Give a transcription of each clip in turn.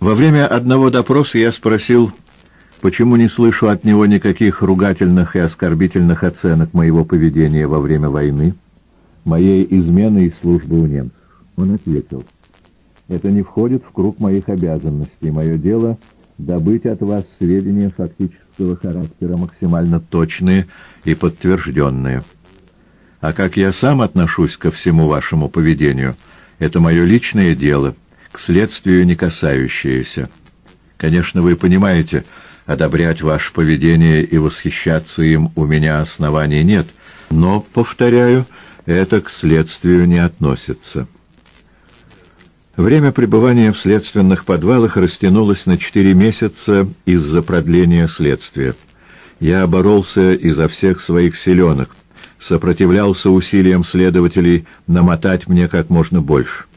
Во время одного допроса я спросил, почему не слышу от него никаких ругательных и оскорбительных оценок моего поведения во время войны, моей измены и службы у немцев. Он ответил, это не входит в круг моих обязанностей. Мое дело — добыть от вас сведения фактического характера, максимально точные и подтвержденные. А как я сам отношусь ко всему вашему поведению, это мое личное дело, к следствию не касающееся. Конечно, вы понимаете, одобрять ваше поведение и восхищаться им у меня оснований нет, но, повторяю, это к следствию не относится». Время пребывания в следственных подвалах растянулось на четыре месяца из-за продления следствия. Я боролся изо всех своих силенок, сопротивлялся усилиям следователей намотать мне как можно больше.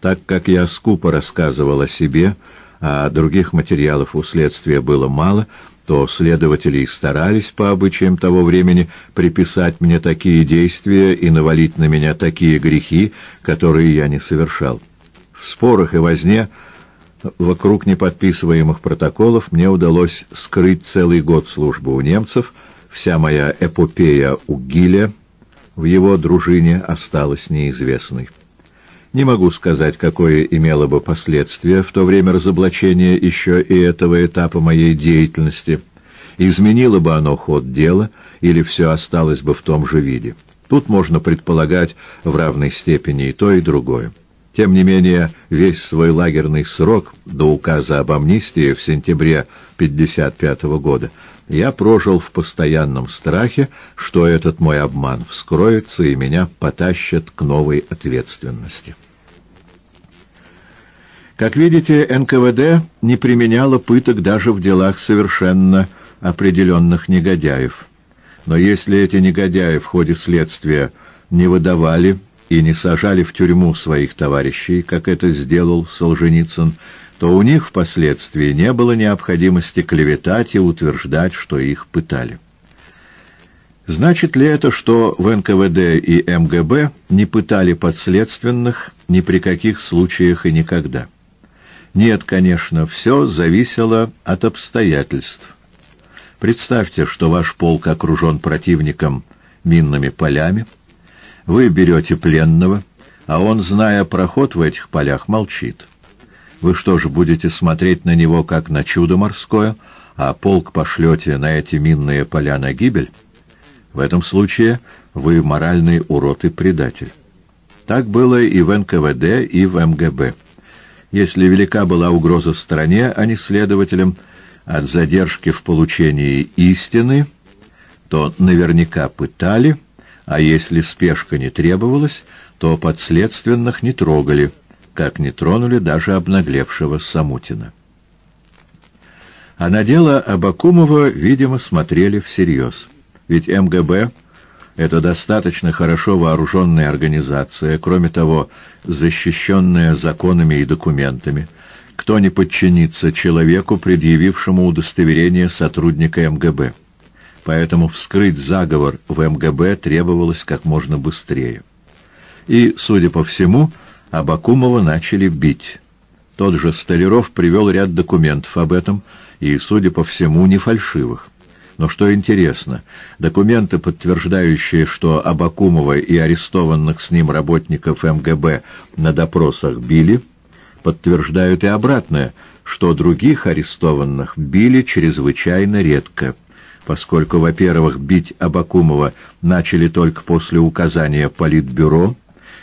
Так как я скупо рассказывал о себе, а других материалов у следствия было мало, то следователи старались по обычаям того времени приписать мне такие действия и навалить на меня такие грехи, которые я не совершал. В спорах и возне вокруг неподписываемых протоколов мне удалось скрыть целый год службы у немцев, вся моя эпопея у Гиля в его дружине осталась неизвестной. Не могу сказать, какое имело бы последствие в то время разоблачения еще и этого этапа моей деятельности. Изменило бы оно ход дела, или все осталось бы в том же виде. Тут можно предполагать в равной степени и то, и другое. Тем не менее, весь свой лагерный срок до указа об амнистии в сентябре 1955 года я прожил в постоянном страхе, что этот мой обман вскроется и меня потащат к новой ответственности. Как видите, НКВД не применяло пыток даже в делах совершенно определенных негодяев. Но если эти негодяи в ходе следствия не выдавали и не сажали в тюрьму своих товарищей, как это сделал Солженицын, то у них впоследствии не было необходимости клеветать и утверждать, что их пытали. Значит ли это, что в НКВД и МГБ не пытали подследственных ни при каких случаях и никогда? Нет, конечно, все зависело от обстоятельств. Представьте, что ваш полк окружен противником минными полями, вы берете пленного, а он, зная проход в этих полях, молчит. Вы что же, будете смотреть на него, как на чудо морское, а полк пошлете на эти минные поля на гибель? В этом случае вы моральный урод и предатель. Так было и в НКВД, и в МГБ. Если велика была угроза стране, а не следователям, от задержки в получении истины, то наверняка пытали, а если спешка не требовалась, то подследственных не трогали, как не тронули даже обнаглевшего Самутина. А на дело Абакумова, видимо, смотрели всерьез. Ведь МГБ — это достаточно хорошо вооруженная организация, кроме того, защищенная законами и документами. Кто не подчинится человеку, предъявившему удостоверение сотрудника МГБ? поэтому вскрыть заговор в МГБ требовалось как можно быстрее. И, судя по всему, Абакумова начали бить. Тот же Столяров привел ряд документов об этом, и, судя по всему, не фальшивых. Но что интересно, документы, подтверждающие, что Абакумова и арестованных с ним работников МГБ на допросах били, подтверждают и обратное, что других арестованных били чрезвычайно редко – поскольку, во-первых, бить Абакумова начали только после указания Политбюро,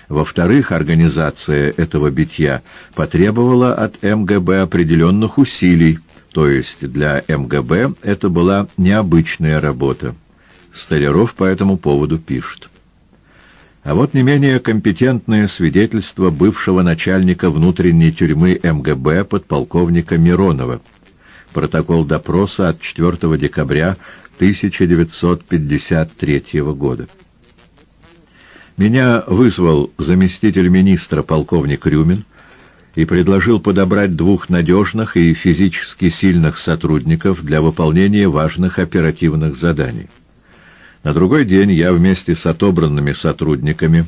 во-вторых, организация этого битья потребовала от МГБ определенных усилий, то есть для МГБ это была необычная работа. Столяров по этому поводу пишет. А вот не менее компетентное свидетельство бывшего начальника внутренней тюрьмы МГБ подполковника Миронова – протокол допроса от 4 декабря 1953 года. Меня вызвал заместитель министра полковник Рюмин и предложил подобрать двух надежных и физически сильных сотрудников для выполнения важных оперативных заданий. На другой день я вместе с отобранными сотрудниками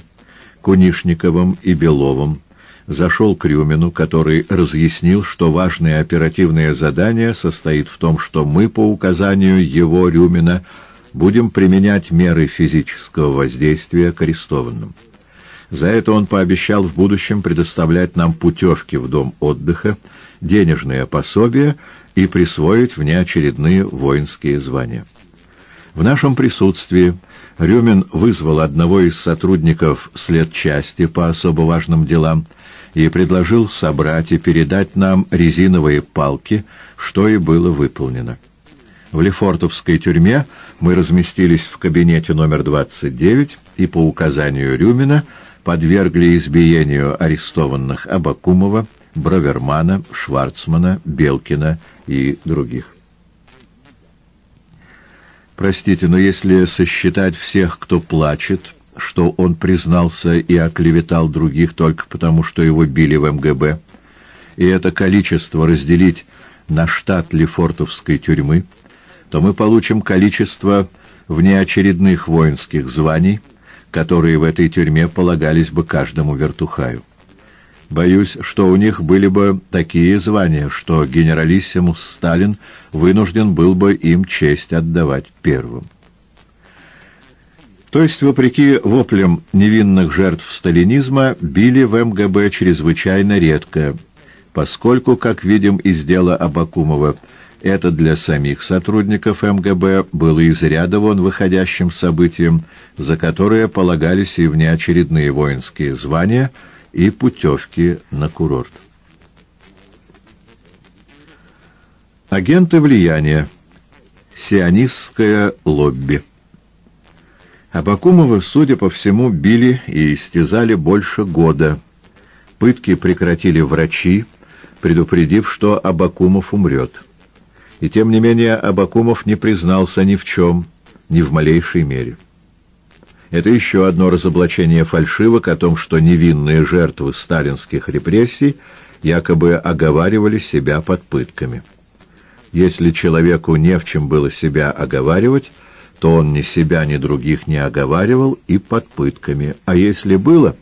Кунишниковым и Беловым зашел к Рюмину, который разъяснил, что важное оперативное задание состоит в том, что мы по указанию его, Рюмина, будем применять меры физического воздействия к арестованным. За это он пообещал в будущем предоставлять нам путевки в дом отдыха, денежные пособия и присвоить внеочередные воинские звания. В нашем присутствии Рюмин вызвал одного из сотрудников следчасти по особо важным делам и предложил собрать и передать нам резиновые палки, что и было выполнено. В Лефортовской тюрьме мы разместились в кабинете номер 29 и по указанию Рюмина подвергли избиению арестованных Абакумова, Бравермана, Шварцмана, Белкина и других. Простите, но если сосчитать всех, кто плачет, что он признался и оклеветал других только потому, что его били в МГБ, и это количество разделить на штат Лефортовской тюрьмы, то мы получим количество внеочередных воинских званий, которые в этой тюрьме полагались бы каждому вертухаю. Боюсь, что у них были бы такие звания, что генералиссимус Сталин вынужден был бы им честь отдавать первым. То есть, вопреки воплям невинных жертв сталинизма, били в МГБ чрезвычайно редко, поскольку, как видим из дела Абакумова, это для самих сотрудников МГБ было из ряда вон выходящим событием, за которое полагались и внеочередные воинские звания и путевки на курорт. Агенты влияния. Сионистское лобби. Абакумова, судя по всему, били и истязали больше года. Пытки прекратили врачи, предупредив, что Абакумов умрет. И тем не менее Абакумов не признался ни в чем, ни в малейшей мере. Это еще одно разоблачение фальшивок о том, что невинные жертвы сталинских репрессий якобы оговаривали себя под пытками. Если человеку не в чем было себя оговаривать, то он ни себя, ни других не оговаривал и под пытками. А если было,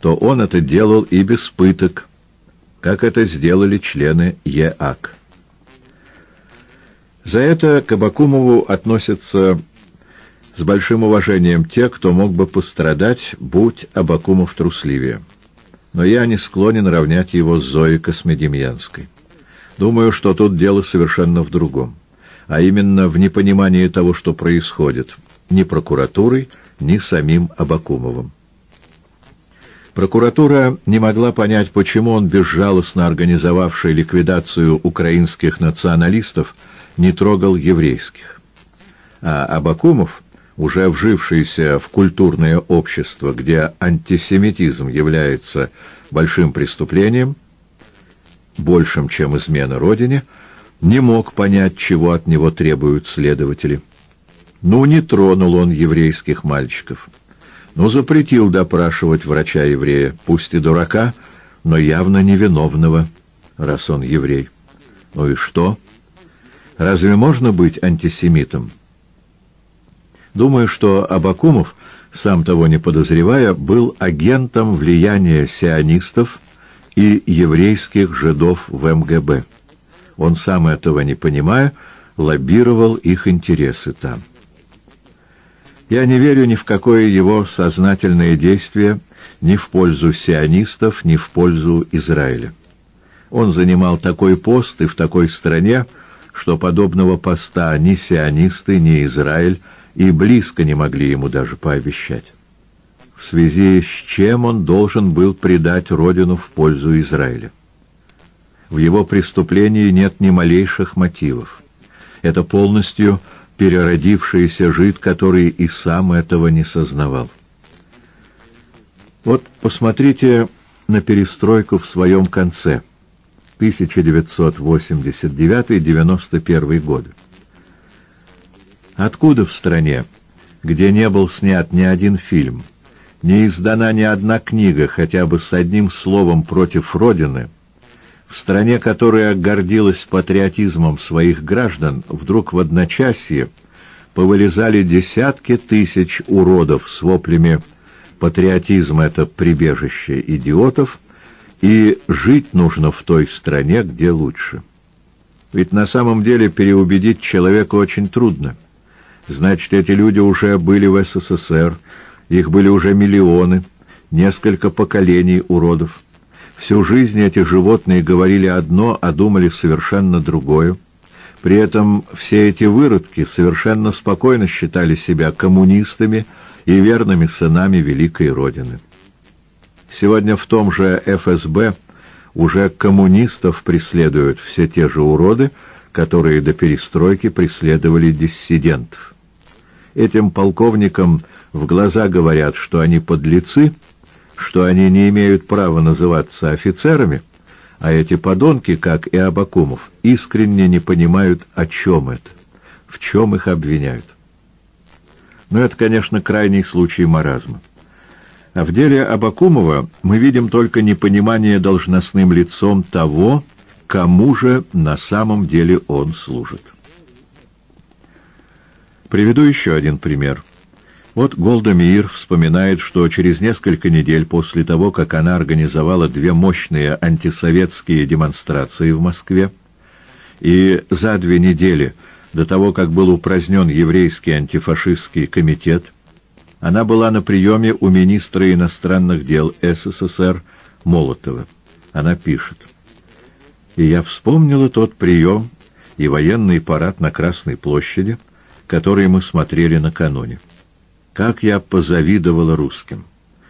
то он это делал и без пыток, как это сделали члены ЕАК. За это к Абакумову относятся с большим уважением те, кто мог бы пострадать, будь Абакумов трусливее. Но я не склонен равнять его с Зоей Космедемьянской. Думаю, что тут дело совершенно в другом а именно в непонимании того, что происходит, ни прокуратурой, ни самим Абакумовым. Прокуратура не могла понять, почему он, безжалостно организовавший ликвидацию украинских националистов, не трогал еврейских. А Абакумов, уже вжившийся в культурное общество, где антисемитизм является большим преступлением, большим, чем измена Родине, не мог понять, чего от него требуют следователи. Ну, не тронул он еврейских мальчиков. Ну, запретил допрашивать врача-еврея, пусть и дурака, но явно невиновного, раз он еврей. Ну и что? Разве можно быть антисемитом? Думаю, что Абакумов, сам того не подозревая, был агентом влияния сионистов и еврейских жидов в МГБ он сам этого не понимая, лоббировал их интересы там. Я не верю ни в какое его сознательное действие ни в пользу сионистов, ни в пользу Израиля. Он занимал такой пост и в такой стране, что подобного поста ни сионисты, ни Израиль и близко не могли ему даже пообещать. В связи с чем он должен был предать родину в пользу Израиля? В его преступлении нет ни малейших мотивов. Это полностью переродившийся жид, который и сам этого не сознавал. Вот посмотрите на перестройку в своем конце. 1989-91 годы. Откуда в стране, где не был снят ни один фильм, не издана ни одна книга хотя бы с одним словом против Родины, в стране, которая гордилась патриотизмом своих граждан, вдруг в одночасье повылезали десятки тысяч уродов с воплями «патриотизм — это прибежище идиотов» и жить нужно в той стране, где лучше. Ведь на самом деле переубедить человека очень трудно. Значит, эти люди уже были в СССР, их были уже миллионы, несколько поколений уродов. Всю жизнь эти животные говорили одно, а думали совершенно другое. При этом все эти выродки совершенно спокойно считали себя коммунистами и верными сынами Великой Родины. Сегодня в том же ФСБ уже коммунистов преследуют все те же уроды, которые до перестройки преследовали диссидентов. Этим полковникам в глаза говорят, что они подлецы, что они не имеют права называться офицерами, а эти подонки, как и Абакумов, искренне не понимают, о чем это, в чем их обвиняют. Но это, конечно, крайний случай маразма. А в деле Абакумова мы видим только непонимание должностным лицом того, кому же на самом деле он служит. Приведу еще один пример. Вот Голда Меир вспоминает, что через несколько недель после того, как она организовала две мощные антисоветские демонстрации в Москве, и за две недели до того, как был упразднен еврейский антифашистский комитет, она была на приеме у министра иностранных дел СССР Молотова. Она пишет. «И я вспомнила тот прием и военный парад на Красной площади, который мы смотрели накануне. Как я позавидовала русским!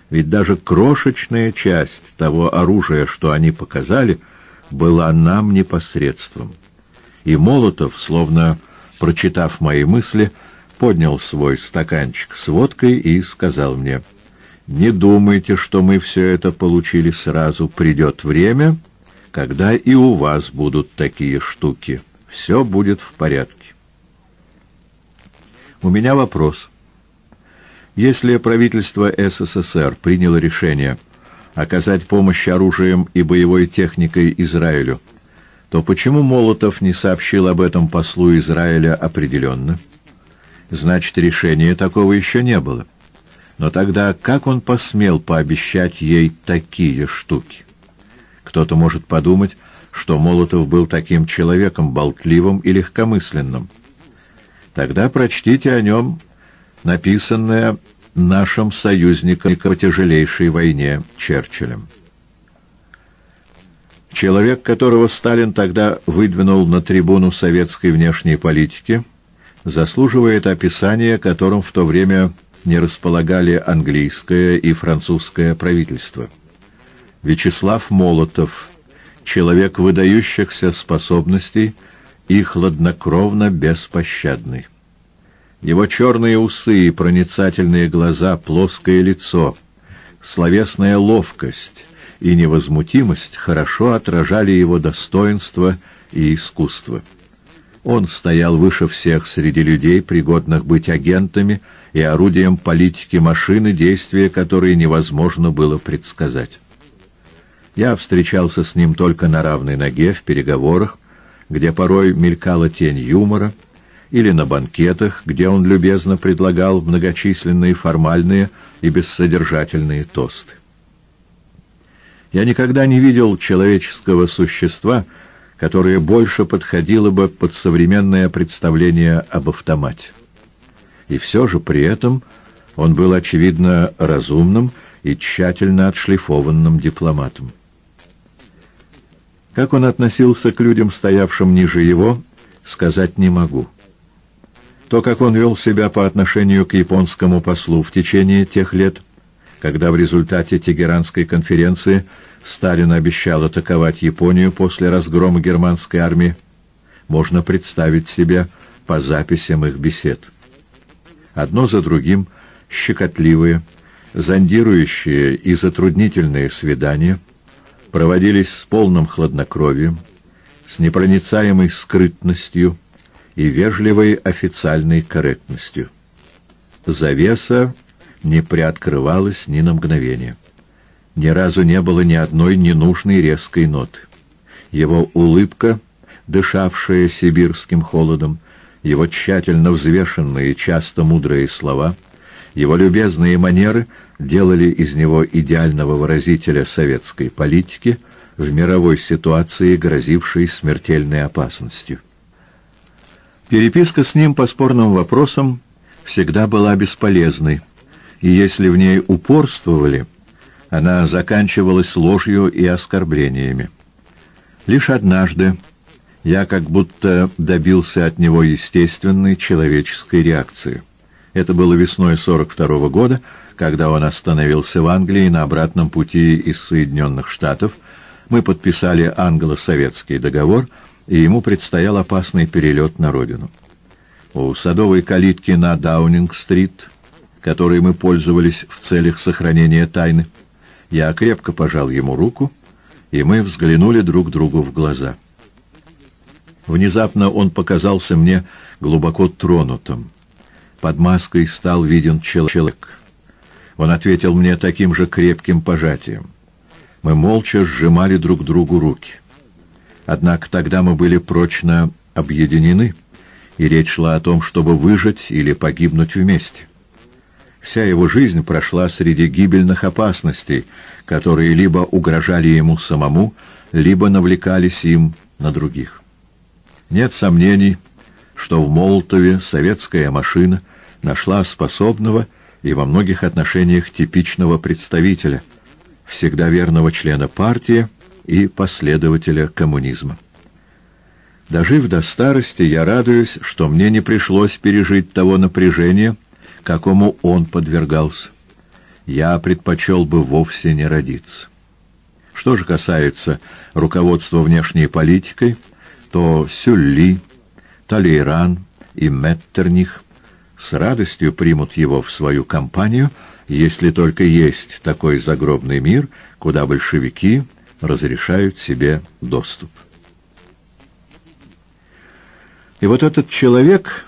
Ведь даже крошечная часть того оружия, что они показали, была нам непосредством и Молотов, словно прочитав мои мысли, поднял свой стаканчик с водкой и сказал мне, «Не думайте, что мы все это получили сразу. Придет время, когда и у вас будут такие штуки. Все будет в порядке». У меня вопрос. Если правительство СССР приняло решение оказать помощь оружием и боевой техникой Израилю, то почему Молотов не сообщил об этом послу Израиля определенно? Значит, решения такого еще не было. Но тогда как он посмел пообещать ей такие штуки? Кто-то может подумать, что Молотов был таким человеком болтливым и легкомысленным. Тогда прочтите о нем написанное нашим союзником по тяжелейшей войне Черчиллем. Человек, которого Сталин тогда выдвинул на трибуну советской внешней политики, заслуживает описания, которым в то время не располагали английское и французское правительство. Вячеслав Молотов, человек выдающихся способностей и хладнокровно беспощадный. Его черные усы и проницательные глаза, плоское лицо, словесная ловкость — и невозмутимость хорошо отражали его достоинство и искусство. Он стоял выше всех среди людей, пригодных быть агентами и орудием политики машины, действия которой невозможно было предсказать. Я встречался с ним только на равной ноге в переговорах, где порой мелькала тень юмора, или на банкетах, где он любезно предлагал многочисленные формальные и бессодержательные тосты. Я никогда не видел человеческого существа, которое больше подходило бы под современное представление об автомате. И все же при этом он был, очевидно, разумным и тщательно отшлифованным дипломатом. Как он относился к людям, стоявшим ниже его, сказать не могу. То, как он вел себя по отношению к японскому послу в течение тех лет, когда в результате Тегеранской конференции Сталин обещал атаковать Японию после разгрома германской армии, можно представить себе по записям их бесед. Одно за другим щекотливые, зондирующие и затруднительные свидания проводились с полным хладнокровием, с непроницаемой скрытностью и вежливой официальной корректностью. Завеса не приоткрывалась ни на мгновение. Ни разу не было ни одной ненужной резкой ноты. Его улыбка, дышавшая сибирским холодом, его тщательно взвешенные, часто мудрые слова, Его любезные манеры делали из него идеального выразителя советской политики в мировой ситуации, грозившей смертельной опасностью. Переписка с ним по спорным вопросам всегда была бесполезной, и если в ней упорствовали, она заканчивалась ложью и оскорблениями. Лишь однажды я как будто добился от него естественной человеческой реакции. Это было весной 42 -го года, когда он остановился в Англии на обратном пути из Соединенных Штатов. Мы подписали англо-советский договор, и ему предстоял опасный перелет на родину. У садовой калитки на Даунинг-стрит, которой мы пользовались в целях сохранения тайны, я крепко пожал ему руку, и мы взглянули друг другу в глаза. Внезапно он показался мне глубоко тронутым. Под маской стал виден человек. Он ответил мне таким же крепким пожатием. Мы молча сжимали друг другу руки. Однако тогда мы были прочно объединены, и речь шла о том, чтобы выжить или погибнуть вместе. Вся его жизнь прошла среди гибельных опасностей, которые либо угрожали ему самому, либо навлекались им на других. Нет сомнений, что в Молотове советская машина нашла способного и во многих отношениях типичного представителя, всегда верного члена партии и последователя коммунизма. Дожив до старости, я радуюсь, что мне не пришлось пережить того напряжения, какому он подвергался. Я предпочел бы вовсе не родиться. Что же касается руководства внешней политикой, то Сюлли, Талейран и Меттерних с радостью примут его в свою компанию, если только есть такой загробный мир, куда большевики разрешают себе доступ. И вот этот человек,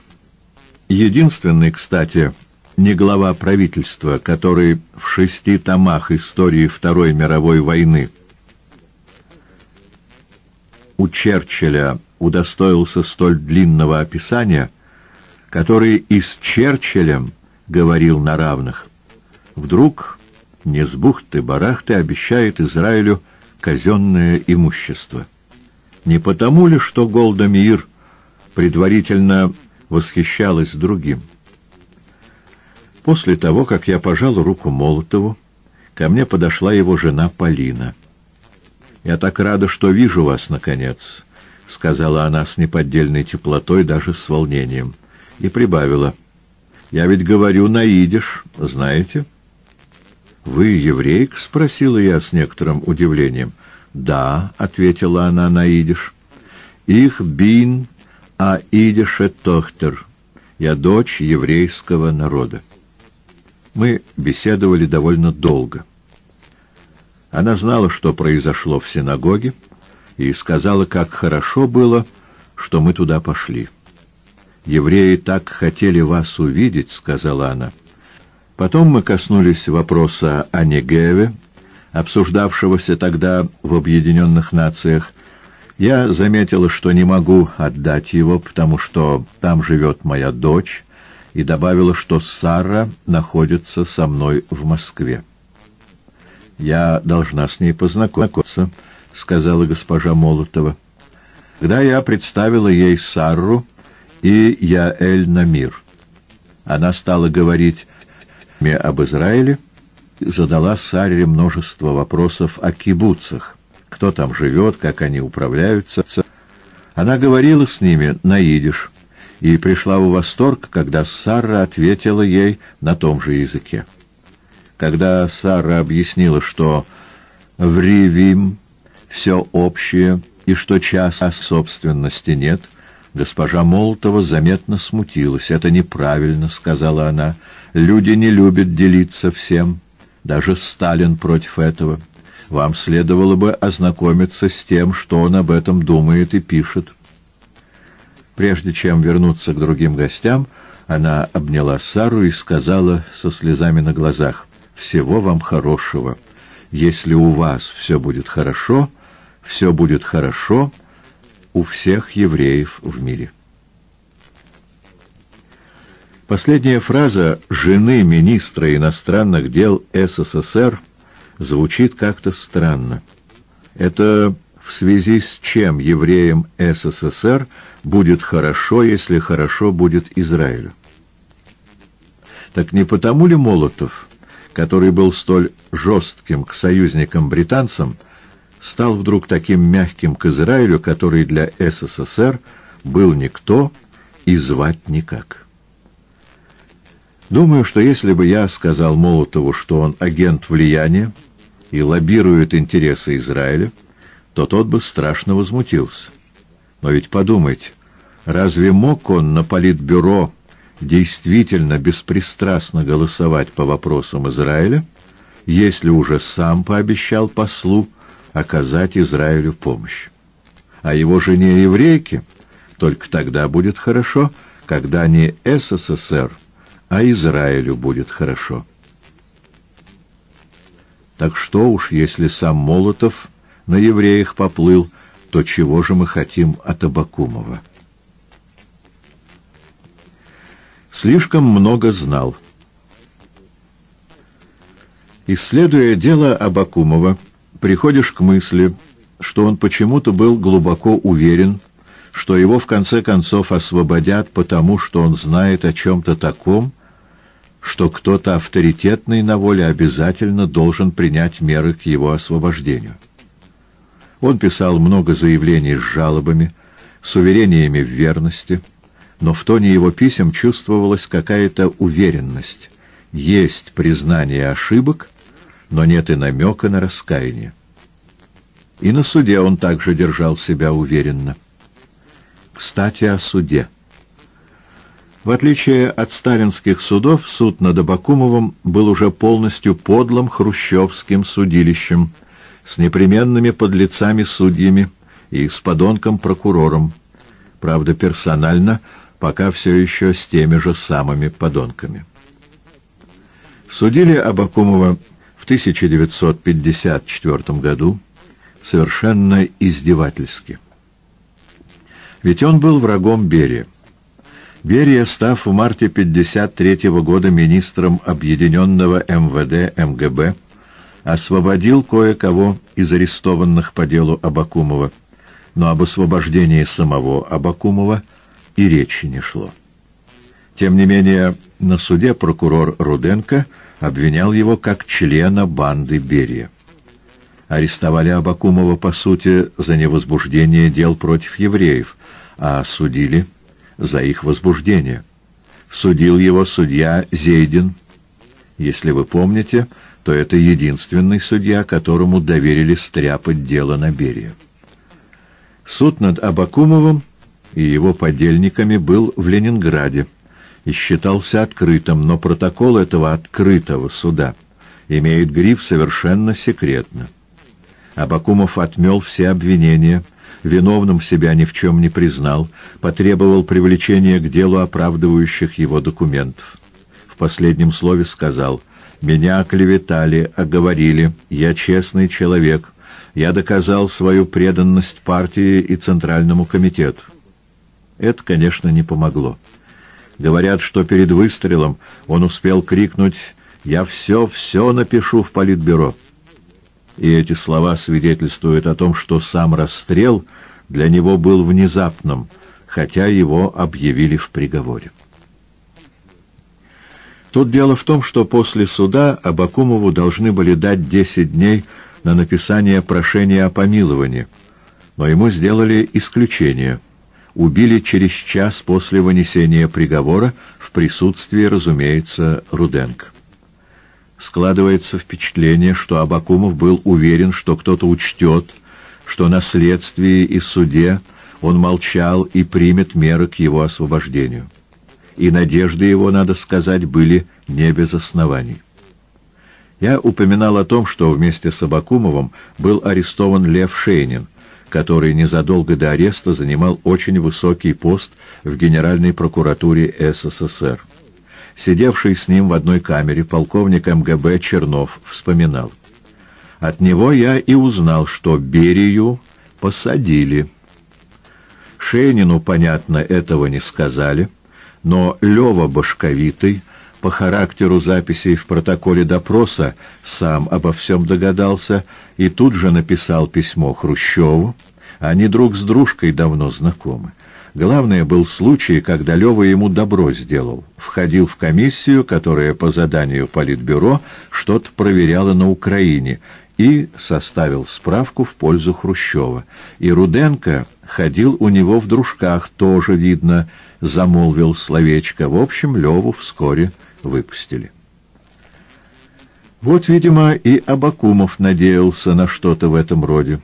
единственный, кстати, не глава правительства, который в шести томах истории Второй мировой войны у Черчилля удостоился столь длинного описания, который и с Черчиллем говорил на равных. Вдруг не с бухты-барахты обещает Израилю казенное имущество. Не потому ли, что Голда Мир предварительно восхищалась другим? После того, как я пожал руку Молотову, ко мне подошла его жена Полина. «Я так рада, что вижу вас, наконец», — сказала она с неподдельной теплотой, даже с волнением, и прибавила. «Я ведь говорю на идиш, знаете?» «Вы еврейк?» — спросила я с некоторым удивлением. «Да», — ответила она на идиш. «Их бин а идише тохтер. Я дочь еврейского народа». Мы беседовали довольно долго. Она знала, что произошло в синагоге, и сказала, как хорошо было, что мы туда пошли. «Евреи так хотели вас увидеть», — сказала она. Потом мы коснулись вопроса о Негеве, обсуждавшегося тогда в Объединенных Нациях. Я заметила, что не могу отдать его, потому что там живет моя дочь, и добавила, что Сара находится со мной в Москве. «Я должна с ней познакомиться», — сказала госпожа Молотова. Когда я представила ей Сарру и Яэль Намир, она стала говорить мне об Израиле задала Саре множество вопросов о кибуцах, кто там живет, как они управляются. Она говорила с ними на идиш, и пришла в восторг, когда Сара ответила ей на том же языке. Когда Сара объяснила, что в Ривим все общее и что часа собственности нет, госпожа Молотова заметно смутилась. «Это неправильно», — сказала она. «Люди не любят делиться всем. Даже Сталин против этого. Вам следовало бы ознакомиться с тем, что он об этом думает и пишет». Прежде чем вернуться к другим гостям, она обняла Сару и сказала со слезами на глазах, «Всего вам хорошего. Если у вас все будет хорошо, все будет хорошо у всех евреев в мире». Последняя фраза жены министра иностранных дел СССР звучит как-то странно. Это в связи с чем евреям СССР будет хорошо, если хорошо будет Израилю. Так не потому ли Молотов, который был столь жестким к союзникам-британцам, стал вдруг таким мягким к Израилю, который для СССР был никто и звать никак? Думаю, что если бы я сказал Молотову, что он агент влияния и лоббирует интересы Израиля, то тот бы страшно возмутился. Но ведь подумайте, разве мог он на политбюро действительно беспристрастно голосовать по вопросам Израиля, если уже сам пообещал послу оказать Израилю помощь? А его жене еврейке только тогда будет хорошо, когда не СССР, а Израилю будет хорошо. Так что уж, если сам Молотов на евреях поплыл, то чего же мы хотим от Абакумова? Слишком много знал. Исследуя дело Абакумова, приходишь к мысли, что он почему-то был глубоко уверен, что его в конце концов освободят, потому что он знает о чем-то таком, что кто-то авторитетный на воле обязательно должен принять меры к его освобождению. Он писал много заявлений с жалобами, с уверениями в верности, но в тоне его писем чувствовалась какая-то уверенность. Есть признание ошибок, но нет и намека на раскаяние. И на суде он также держал себя уверенно. Кстати, о суде. В отличие от сталинских судов, суд над Абакумовым был уже полностью подлым хрущевским судилищем — с непременными подлецами-судьями и с подонком-прокурором, правда, персонально, пока все еще с теми же самыми подонками. Судили Абакумова в 1954 году совершенно издевательски. Ведь он был врагом Берия. Берия, став в марте 1953 года министром объединенного МВД МГБ, освободил кое-кого из арестованных по делу Абакумова, но об освобождении самого Абакумова и речи не шло. Тем не менее, на суде прокурор Руденко обвинял его как члена банды Берия. Арестовали Абакумова, по сути, за невозбуждение дел против евреев, а судили за их возбуждение. Судил его судья Зейдин. Если вы помните, то это единственный судья, которому доверили стряпать дело на Берия. Суд над Абакумовым и его подельниками был в Ленинграде и считался открытым, но протокол этого открытого суда имеет гриф «совершенно секретно». Абакумов отмел все обвинения, виновным себя ни в чем не признал, потребовал привлечения к делу оправдывающих его документов. В последнем слове сказал — меня оклеветали, оговорили. Я честный человек. Я доказал свою преданность партии и Центральному комитету. Это, конечно, не помогло. Говорят, что перед выстрелом он успел крикнуть «Я все, все напишу в политбюро». И эти слова свидетельствуют о том, что сам расстрел для него был внезапным, хотя его объявили в приговоре. Тут дело в том, что после суда Абакумову должны были дать 10 дней на написание прошения о помиловании, но ему сделали исключение. Убили через час после вынесения приговора в присутствии, разумеется, Руденко. Складывается впечатление, что Абакумов был уверен, что кто-то учтет, что на следствии и суде он молчал и примет меры к его освобождению и надежды его, надо сказать, были не без оснований. Я упоминал о том, что вместе с Абакумовым был арестован Лев Шейнин, который незадолго до ареста занимал очень высокий пост в Генеральной прокуратуре СССР. Сидевший с ним в одной камере полковник МГБ Чернов вспоминал. От него я и узнал, что Берию посадили. Шейнину, понятно, этого не сказали — Но Лева Башковитый, по характеру записей в протоколе допроса, сам обо всем догадался и тут же написал письмо Хрущеву. Они друг с дружкой давно знакомы. Главное был случай, когда Лева ему добро сделал. Входил в комиссию, которая по заданию Политбюро что-то проверяла на Украине, и составил справку в пользу Хрущева. И Руденко ходил у него в дружках, тоже видно, замолвил словечко. В общем, Леву вскоре выпустили. Вот, видимо, и Абакумов надеялся на что-то в этом роде.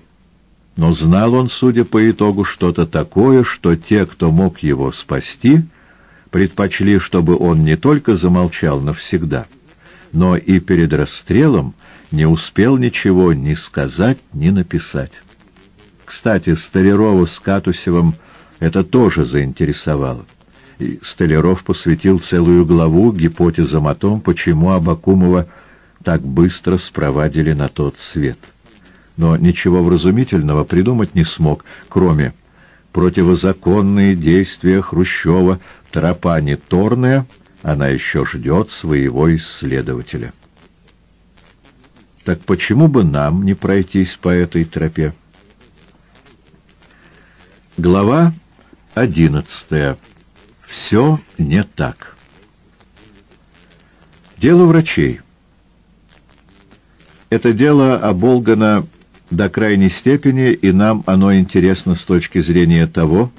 Но знал он, судя по итогу, что-то такое, что те, кто мог его спасти, предпочли, чтобы он не только замолчал навсегда, но и перед расстрелом не успел ничего ни сказать, ни написать. Кстати, Столярова с Катусевым это тоже заинтересовало. И Столяров посвятил целую главу гипотезам о том, почему Абакумова так быстро спровадили на тот свет но ничего вразумительного придумать не смог, кроме противозаконные действия Хрущева, тропа не торная, она еще ждет своего исследователя. Так почему бы нам не пройтись по этой тропе? Глава одиннадцатая. Все не так. Дело врачей. Это дело оболгано до крайней степени, и нам оно интересно с точки зрения того,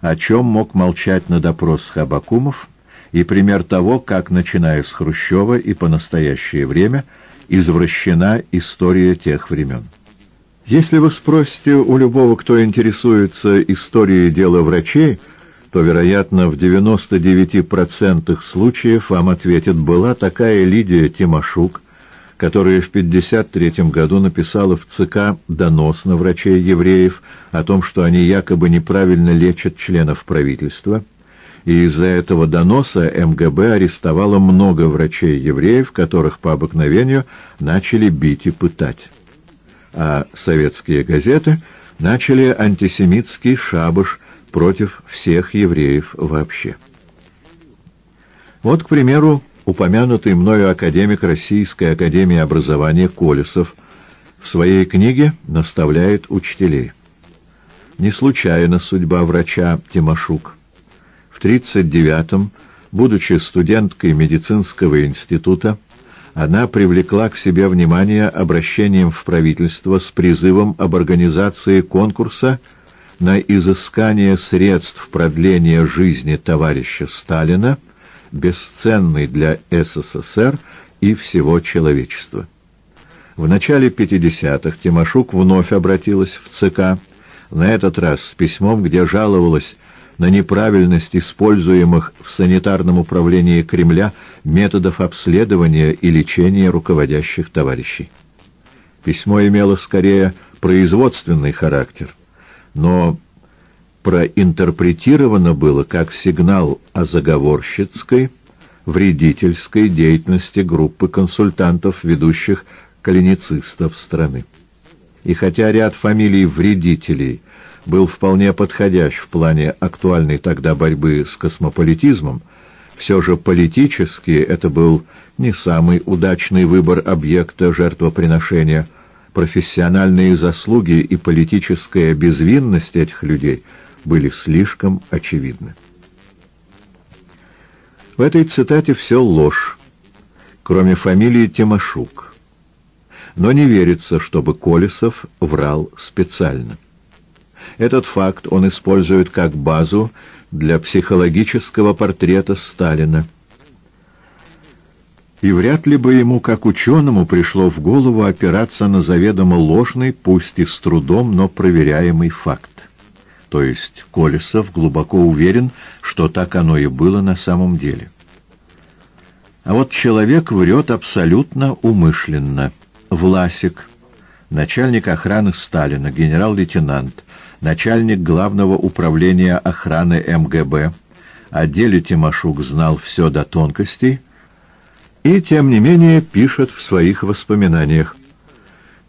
о чем мог молчать на допросах Абакумов, и пример того, как, начиная с Хрущева и по настоящее время, извращена история тех времен. Если вы спросите у любого, кто интересуется историей дела врачей, то, вероятно, в 99% случаев вам ответят, была такая Лидия Тимошук, которая в 1953 году написала в ЦК донос на врачей-евреев о том, что они якобы неправильно лечат членов правительства, и из-за этого доноса МГБ арестовало много врачей-евреев, которых по обыкновению начали бить и пытать. А советские газеты начали антисемитский шабаш против всех евреев вообще. Вот, к примеру, упомянутый мною академик Российской академии образования Колесов в своей книге наставляет учителей. Не случайно судьба врача Тимошук. В 1939-м, будучи студенткой медицинского института, она привлекла к себе внимание обращением в правительство с призывом об организации конкурса на изыскание средств продления жизни товарища Сталина бесценный для СССР и всего человечества. В начале 50-х Тимошук вновь обратилась в ЦК, на этот раз с письмом, где жаловалась на неправильность используемых в санитарном управлении Кремля методов обследования и лечения руководящих товарищей. Письмо имело скорее производственный характер, но проинтерпретировано было как сигнал о заговорщицкой, вредительской деятельности группы консультантов, ведущих клиницистов страны. И хотя ряд фамилий вредителей был вполне подходящ в плане актуальной тогда борьбы с космополитизмом, все же политически это был не самый удачный выбор объекта жертвоприношения. Профессиональные заслуги и политическая безвинность этих людей – были слишком очевидны. В этой цитате все ложь, кроме фамилии Тимошук. Но не верится, чтобы Колесов врал специально. Этот факт он использует как базу для психологического портрета Сталина. И вряд ли бы ему, как ученому, пришло в голову опираться на заведомо ложный, пусть и с трудом, но проверяемый факт то есть Колесов глубоко уверен, что так оно и было на самом деле. А вот человек врет абсолютно умышленно. Власик, начальник охраны Сталина, генерал-лейтенант, начальник главного управления охраны МГБ, о деле Тимошук знал все до тонкостей, и, тем не менее, пишет в своих воспоминаниях.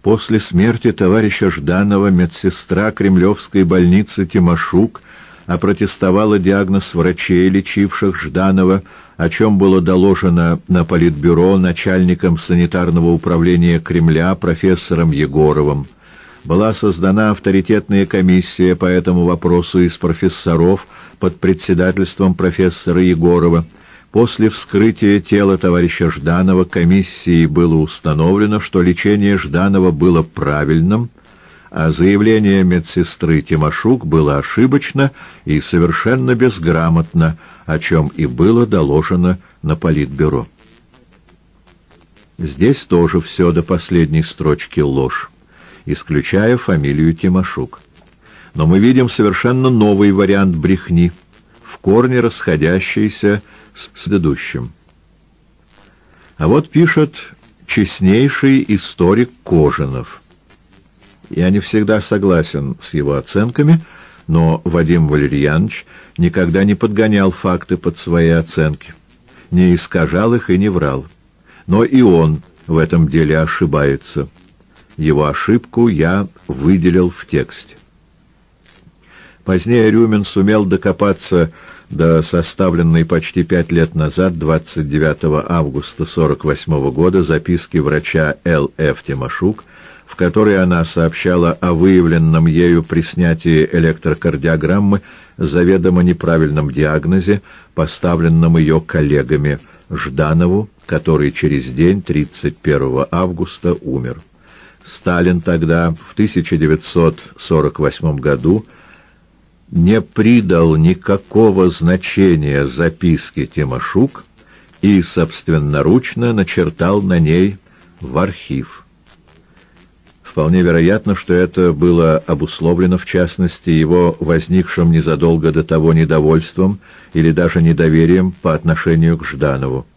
После смерти товарища Жданова медсестра кремлевской больницы Тимошук опротестовала диагноз врачей, лечивших Жданова, о чем было доложено на Политбюро начальником санитарного управления Кремля профессором Егоровым. Была создана авторитетная комиссия по этому вопросу из профессоров под председательством профессора Егорова. После вскрытия тела товарища Жданова комиссией было установлено, что лечение Жданова было правильным, а заявление медсестры Тимошук было ошибочно и совершенно безграмотно, о чем и было доложено на Политбюро. Здесь тоже все до последней строчки ложь, исключая фамилию Тимошук. Но мы видим совершенно новый вариант брехни, в корне расходящийся с предыдущим. А вот пишет честнейший историк Кожинов. Я не всегда согласен с его оценками, но Вадим Валерьянович никогда не подгонял факты под свои оценки, не искажал их и не врал. Но и он в этом деле ошибается. Его ошибку я выделил в тексте. Позднее Рюмин сумел докопаться до составленной почти пять лет назад, 29 августа 48 года, записки врача Л.Ф. Тимошук, в которой она сообщала о выявленном ею при снятии электрокардиограммы заведомо неправильном диагнозе, поставленном ее коллегами Жданову, который через день, 31 августа, умер. Сталин тогда, в 1948 году, не придал никакого значения записке Тимошук и собственноручно начертал на ней в архив. Вполне вероятно, что это было обусловлено, в частности, его возникшим незадолго до того недовольством или даже недоверием по отношению к Жданову.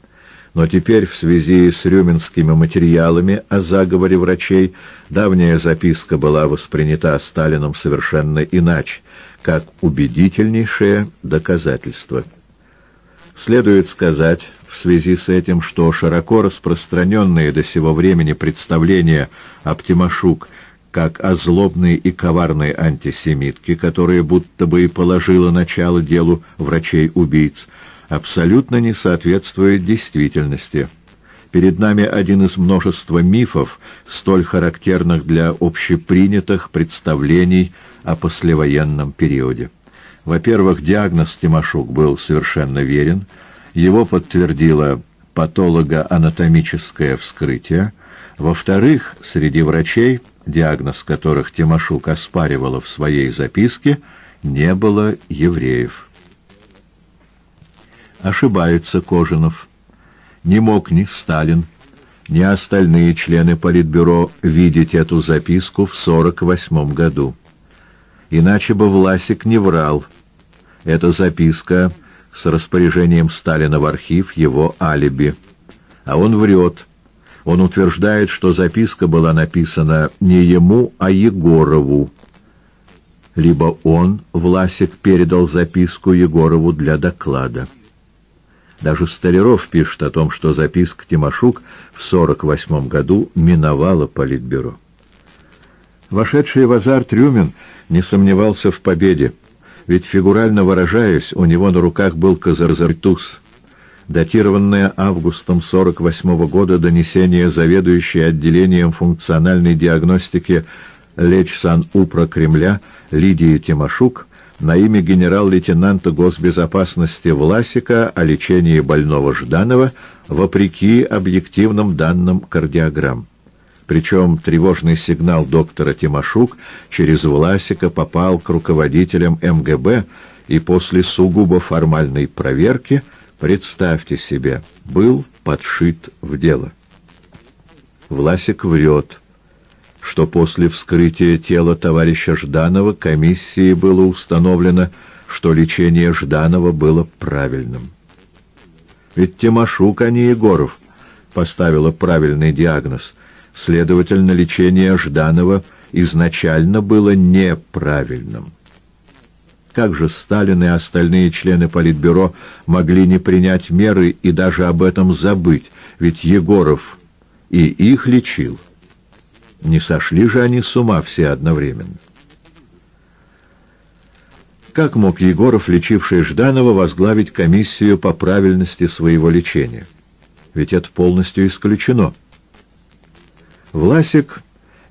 Но теперь, в связи с рюминскими материалами о заговоре врачей, давняя записка была воспринята Сталином совершенно иначе, как убедительнейшее доказательство. Следует сказать в связи с этим, что широко распространенные до сего времени представления об Тимошук как о злобной и коварной антисемитке, которая будто бы и положила начало делу врачей-убийц, абсолютно не соответствует действительности. Перед нами один из множества мифов, столь характерных для общепринятых представлений о послевоенном периоде. Во-первых, диагноз Тимошук был совершенно верен, его подтвердило патологоанатомическое вскрытие. Во-вторых, среди врачей, диагноз которых Тимошук оспаривала в своей записке, не было евреев. Ошибается Кожинов не мог ни Сталин, ни остальные члены Политбюро видеть эту записку в 48 году. Иначе бы Власик не врал. Эта записка с распоряжением Сталина в архив его алиби. А он врет. Он утверждает, что записка была написана не ему, а Егорову. Либо он, Власик, передал записку Егорову для доклада. Даже Столяров пишет о том, что записка Тимошук в 48 году миновала Политбюро. Вошедший в азарт Рюмин не сомневался в победе, ведь, фигурально выражаясь, у него на руках был Казарзартус, датированное августом 48 года донесение заведующей отделением функциональной диагностики Лечсан-Упра Кремля Лидии Тимошук на имя генерал-лейтенанта госбезопасности Власика о лечении больного Жданова вопреки объективным данным кардиограмм. Причем тревожный сигнал доктора Тимошук через Власика попал к руководителям МГБ и после сугубо формальной проверки, представьте себе, был подшит в дело. Власик врет что после вскрытия тела товарища Жданова комиссии было установлено, что лечение Жданова было правильным. Ведь Тимошук, а не Егоров, поставила правильный диагноз. Следовательно, лечение Жданова изначально было неправильным. Как же Сталин и остальные члены Политбюро могли не принять меры и даже об этом забыть, ведь Егоров и их лечил. Не сошли же они с ума все одновременно. Как мог Егоров, лечивший Жданова, возглавить комиссию по правильности своего лечения? Ведь это полностью исключено. Власик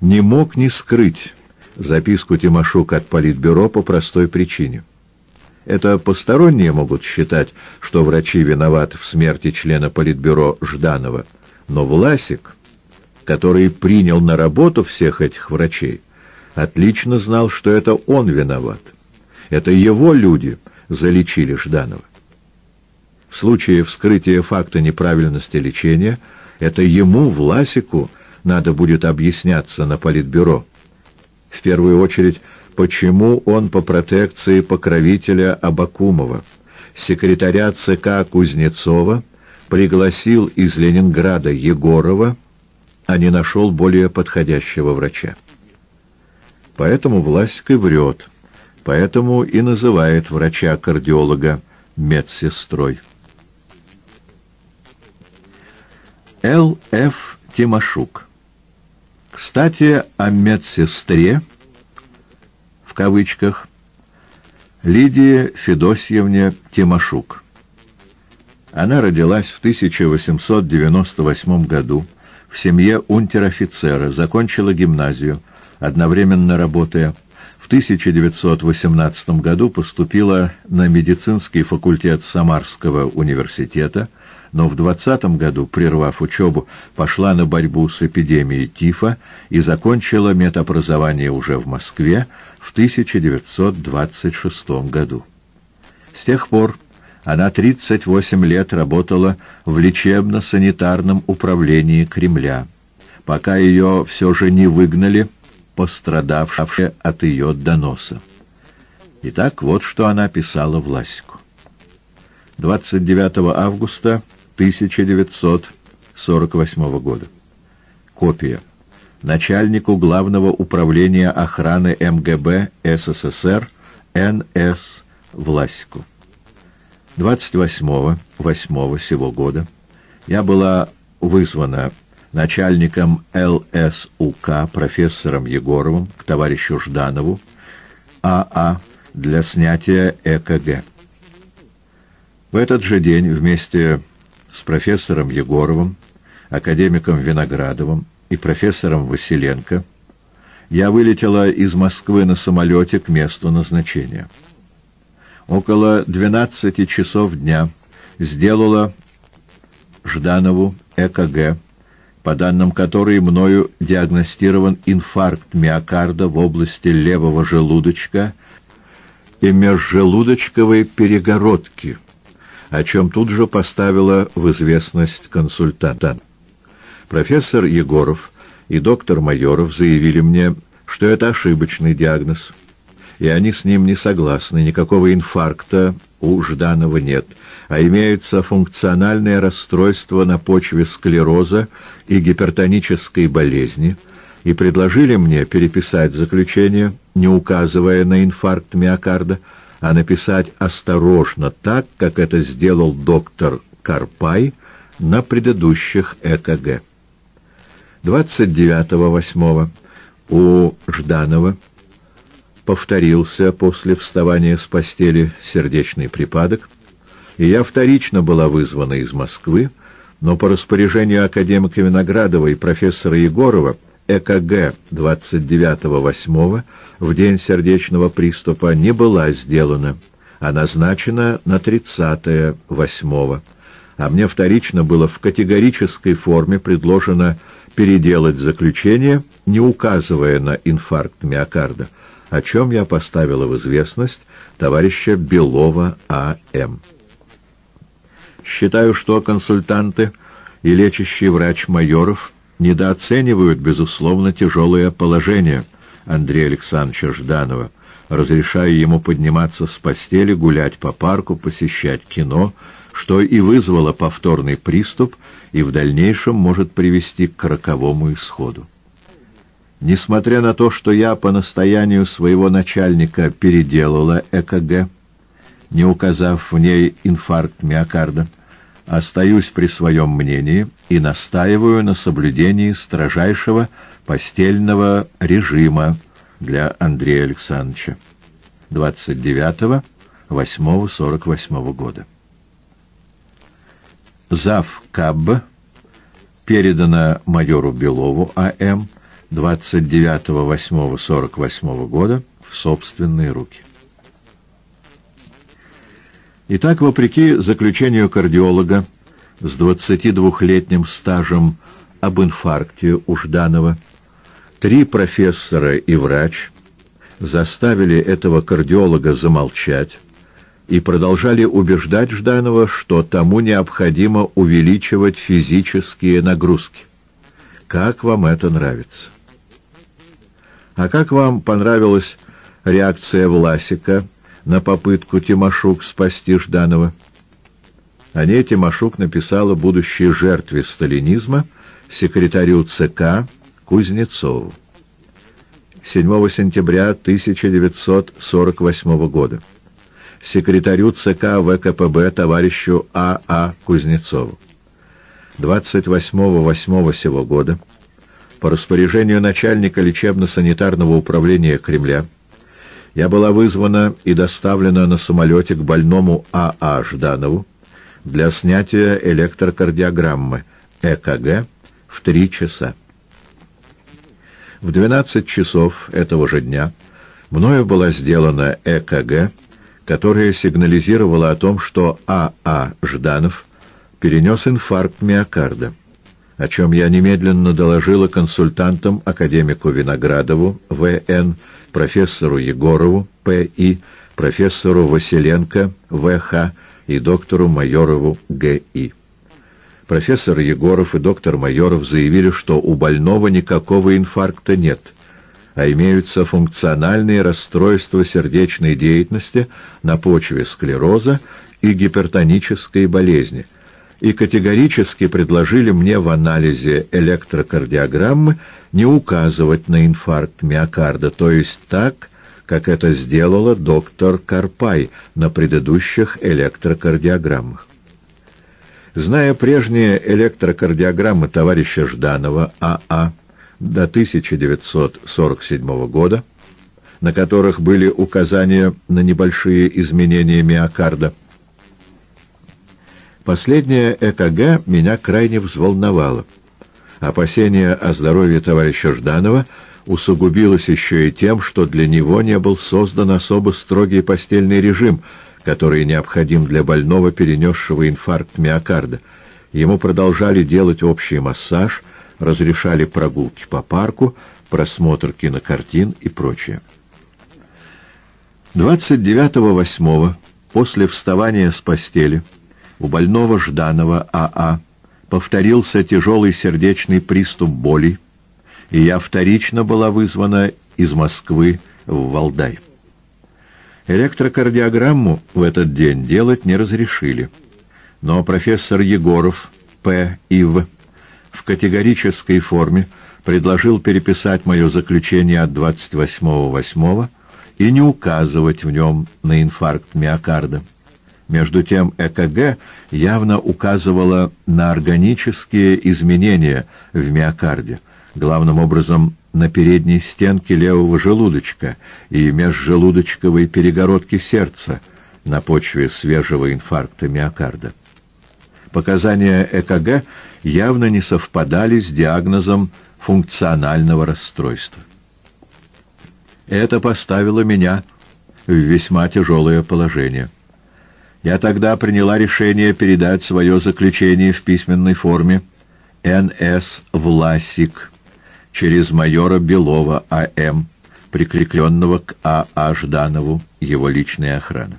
не мог не скрыть записку Тимошук от Политбюро по простой причине. Это посторонние могут считать, что врачи виноваты в смерти члена Политбюро Жданова, но Власик, который принял на работу всех этих врачей, отлично знал, что это он виноват. Это его люди залечили Жданова. В случае вскрытия факта неправильности лечения, это ему, Власику, надо будет объясняться на Политбюро. В первую очередь, почему он по протекции покровителя Абакумова, секретаря ЦК Кузнецова, пригласил из Ленинграда Егорова, а не нашел более подходящего врача. Поэтому Власик и врет, поэтому и называет врача-кардиолога медсестрой. Л. Ф. Тимошук Кстати, о медсестре в кавычках, Лидии Федосьевне Тимошук. Она родилась в 1898 году в семье унтер-офицера, закончила гимназию, одновременно работая. В 1918 году поступила на медицинский факультет Самарского университета, но в 20 году, прервав учебу, пошла на борьбу с эпидемией тифа и закончила медобразование уже в Москве, в 1926 году. С тех пор она 38 лет работала в лечебно-санитарном управлении Кремля, пока ее все же не выгнали, пострадавшие от ее доноса. Итак, вот что она писала Власику. 29 августа 1948 года. Копия начальнику Главного управления охраны МГБ СССР Н.С. Власику. 28-8 сего года я была вызвана начальником ЛСУК профессором Егоровым к товарищу Жданову АА а, для снятия ЭКГ. В этот же день вместе с профессором Егоровым, академиком Виноградовым и профессором Василенко, я вылетела из Москвы на самолете к месту назначения. Около 12 часов дня сделала Жданову ЭКГ, по данным которой мною диагностирован инфаркт миокарда в области левого желудочка и межжелудочковой перегородки, о чем тут же поставила в известность консультанта. Профессор Егоров и доктор Майоров заявили мне, что это ошибочный диагноз, и они с ним не согласны, никакого инфаркта у Жданова нет, а имеются функциональное расстройство на почве склероза и гипертонической болезни, и предложили мне переписать заключение, не указывая на инфаркт миокарда, а написать осторожно так, как это сделал доктор Карпай на предыдущих ЭКГ. 29.08 у Жданова повторился после вставания с постели сердечный припадок, и я вторично была вызвана из Москвы, но по распоряжению академика Виноградова и профессора Егорова ЭКГ 29.08 в день сердечного приступа не была сделана, а назначена на 30.08, а мне вторично было в категорической форме предложено переделать заключение, не указывая на инфаркт миокарда, о чем я поставила в известность товарища Белова А.М. Считаю, что консультанты и лечащий врач Майоров недооценивают, безусловно, тяжелое положение Андрея Александровича Жданова, разрешая ему подниматься с постели, гулять по парку, посещать кино, что и вызвало повторный приступ и в дальнейшем может привести к роковому исходу. Несмотря на то, что я по настоянию своего начальника переделала ЭКГ, не указав в ней инфаркт миокарда, остаюсь при своем мнении и настаиваю на соблюдении строжайшего постельного режима для Андрея Александровича. 29.08.48 года. Зав. КАБ передано майору Белову А.М. 29.08.48 года в собственные руки. Итак, вопреки заключению кардиолога с 22-летним стажем об инфаркте у Жданова, три профессора и врач заставили этого кардиолога замолчать и продолжали убеждать Жданова, что тому необходимо увеличивать физические нагрузки. Как вам это нравится? А как вам понравилась реакция Власика на попытку Тимошук спасти Жданова. О ней Тимошук написала будущей жертве сталинизма, секретарю ЦК Кузнецову. 7 сентября 1948 года. Секретарю ЦК ВКПБ товарищу А.А. А Кузнецову. 28.08 сего года по распоряжению начальника лечебно-санитарного управления Кремля я была вызвана и доставлена на самолете к больному А.А. А Жданову для снятия электрокардиограммы ЭКГ в три часа. В 12 часов этого же дня мною была сделана ЭКГ, которая сигнализировала о том, что А.А. А Жданов перенес инфаркт миокарда, о чем я немедленно доложила консультантам академику Виноградову В.Н., профессору Егорову П.И., профессору Василенко В.Х. и доктору Майорову Г.И. Профессор Егоров и доктор Майоров заявили, что у больного никакого инфаркта нет, а имеются функциональные расстройства сердечной деятельности на почве склероза и гипертонической болезни – и категорически предложили мне в анализе электрокардиограммы не указывать на инфаркт миокарда, то есть так, как это сделала доктор Карпай на предыдущих электрокардиограммах. Зная прежние электрокардиограммы товарища Жданова А.А. А, до 1947 года, на которых были указания на небольшие изменения миокарда, Последнее ЭКГ меня крайне взволновало. Опасение о здоровье товарища Жданова усугубилось еще и тем, что для него не был создан особо строгий постельный режим, который необходим для больного, перенесшего инфаркт миокарда. Ему продолжали делать общий массаж, разрешали прогулки по парку, просмотр кинокартин и прочее. 29.08. после вставания с постели у больного Жданова А.А. Повторился тяжелый сердечный приступ боли, и я вторично была вызвана из Москвы в Валдай. Электрокардиограмму в этот день делать не разрешили, но профессор Егоров П. Ив в категорической форме предложил переписать мое заключение от 28.08 и не указывать в нем на инфаркт миокарда. Между тем ЭКГ явно указывало на органические изменения в миокарде, главным образом на передней стенке левого желудочка и межжелудочковой перегородки сердца на почве свежего инфаркта миокарда. Показания ЭКГ явно не совпадали с диагнозом функционального расстройства. Это поставило меня в весьма тяжелое положение. Я тогда приняла решение передать свое заключение в письменной форме Н.С. Власик через майора Белова А.М., прикрепленного к А.А. Жданову, его личной охраны.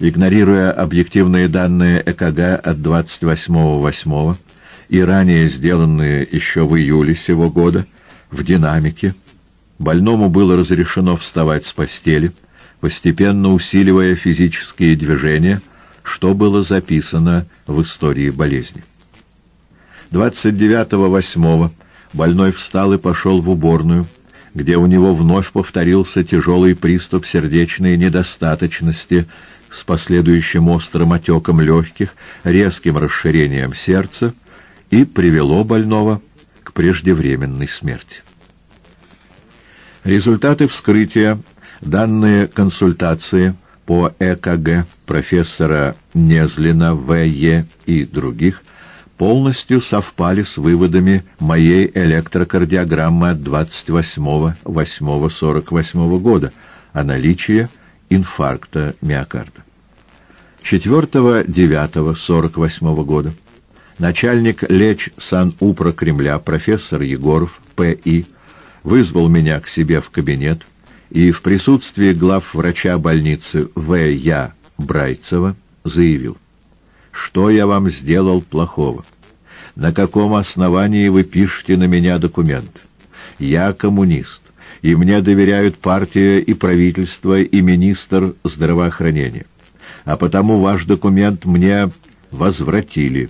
Игнорируя объективные данные ЭКГ от 28.08 и ранее сделанные еще в июле сего года в динамике, больному было разрешено вставать с постели, постепенно усиливая физические движения, что было записано в истории болезни. 29.08 больной встал и пошел в уборную, где у него вновь повторился тяжелый приступ сердечной недостаточности с последующим острым отеком легких, резким расширением сердца и привело больного к преждевременной смерти. Результаты вскрытия Данные консультации по ЭКГ профессора Незлина В.Е. и других полностью совпали с выводами моей электрокардиограммы от 28.08.48 года о наличии инфаркта миокарда. 4.9.48 года начальник леч Сан-Упра Кремля профессор Егоров П.И. вызвал меня к себе в кабинет и в присутствии глав врача больницы В. Я. Брайцева заявил, что я вам сделал плохого. На каком основании вы пишете на меня документ? Я коммунист, и мне доверяют партия и правительство, и министр здравоохранения. А потому ваш документ мне возвратили.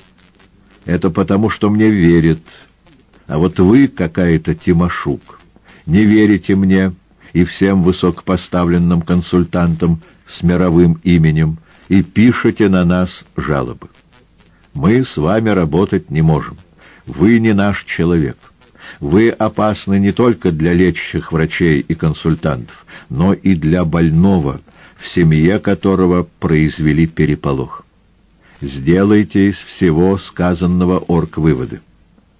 Это потому, что мне верят. А вот вы какая-то Тимошук. Не верите мне и всем высокопоставленным консультантам с мировым именем и пишете на нас жалобы. Мы с вами работать не можем. Вы не наш человек. Вы опасны не только для лечащих врачей и консультантов, но и для больного, в семье которого произвели переполох. Сделайте из всего сказанного орг выводы.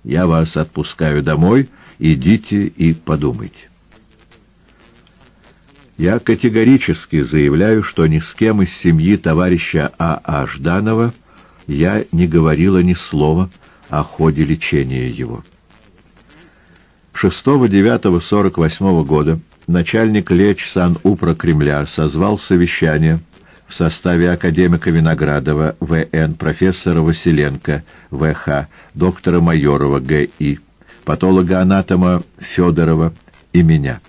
Я вас отпускаю домой, идите и подумайте. Я категорически заявляю, что ни с кем из семьи товарища А. А. Жданова я не говорила ни слова о ходе лечения его. 6-9-48 года начальник Леч Сан-Упра Кремля созвал совещание в составе академика Виноградова В.Н., профессора Василенко В.Х., доктора Майорова Г.И., патолога-анатома Федорова и меня.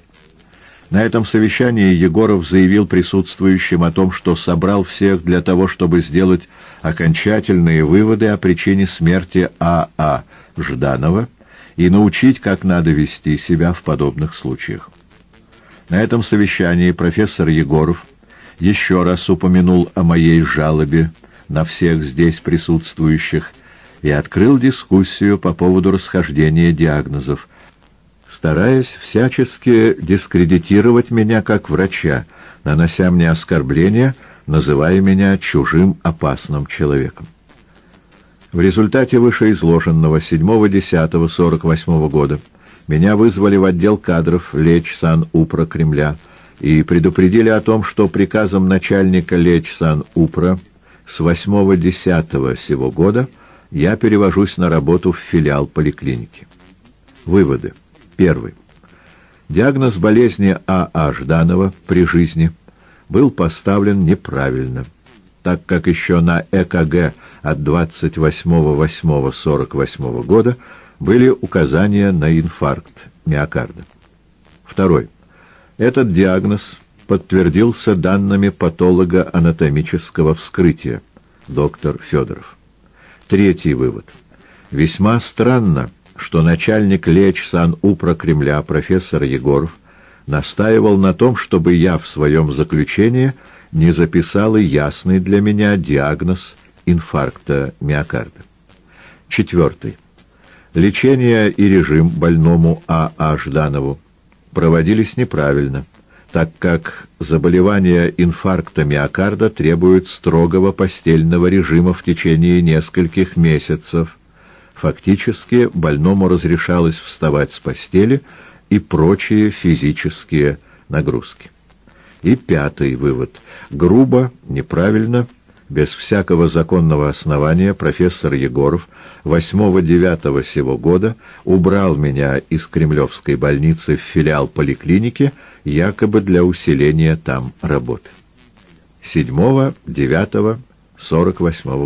На этом совещании Егоров заявил присутствующим о том, что собрал всех для того, чтобы сделать окончательные выводы о причине смерти А.А. А Жданова и научить, как надо вести себя в подобных случаях. На этом совещании профессор Егоров еще раз упомянул о моей жалобе на всех здесь присутствующих и открыл дискуссию по поводу расхождения диагнозов, стараясь всячески дискредитировать меня как врача, нанося мне оскорбления, называя меня чужим опасным человеком. В результате вышеизложенного 7-10-48 года меня вызвали в отдел кадров Леч Сан-Упра Кремля и предупредили о том, что приказом начальника Леч Сан-Упра с 8-10 сего года я перевожусь на работу в филиал поликлиники. Выводы. Первый. Диагноз болезни А.А. А Жданова при жизни был поставлен неправильно, так как еще на ЭКГ от 28.08.48 года были указания на инфаркт миокарда. Второй. Этот диагноз подтвердился данными патолога-анатомического вскрытия, доктор Федоров. Третий вывод. Весьма странно, что начальник леч Сан-Упра Кремля профессор Егоров настаивал на том, чтобы я в своем заключении не записал и ясный для меня диагноз инфаркта миокарда. Четвертый. Лечение и режим больному А.А. А Жданову проводились неправильно, так как заболевание инфаркта миокарда требует строгого постельного режима в течение нескольких месяцев. Фактически больному разрешалось вставать с постели и прочие физические нагрузки. И пятый вывод. Грубо, неправильно, без всякого законного основания профессор Егоров 8-9 сего года убрал меня из Кремлевской больницы в филиал поликлиники, якобы для усиления там работы. 7-9-48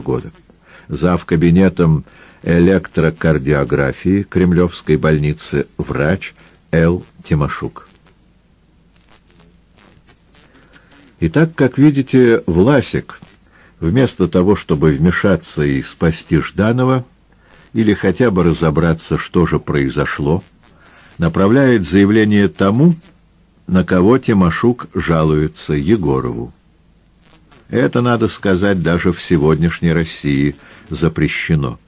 года. Зав кабинетом электрокардиографии Кремлевской больницы врач Л. Тимошук. Итак, как видите, Власик, вместо того, чтобы вмешаться и спасти Жданова, или хотя бы разобраться, что же произошло, направляет заявление тому, на кого Тимошук жалуется, Егорову. Это, надо сказать, даже в сегодняшней России запрещено.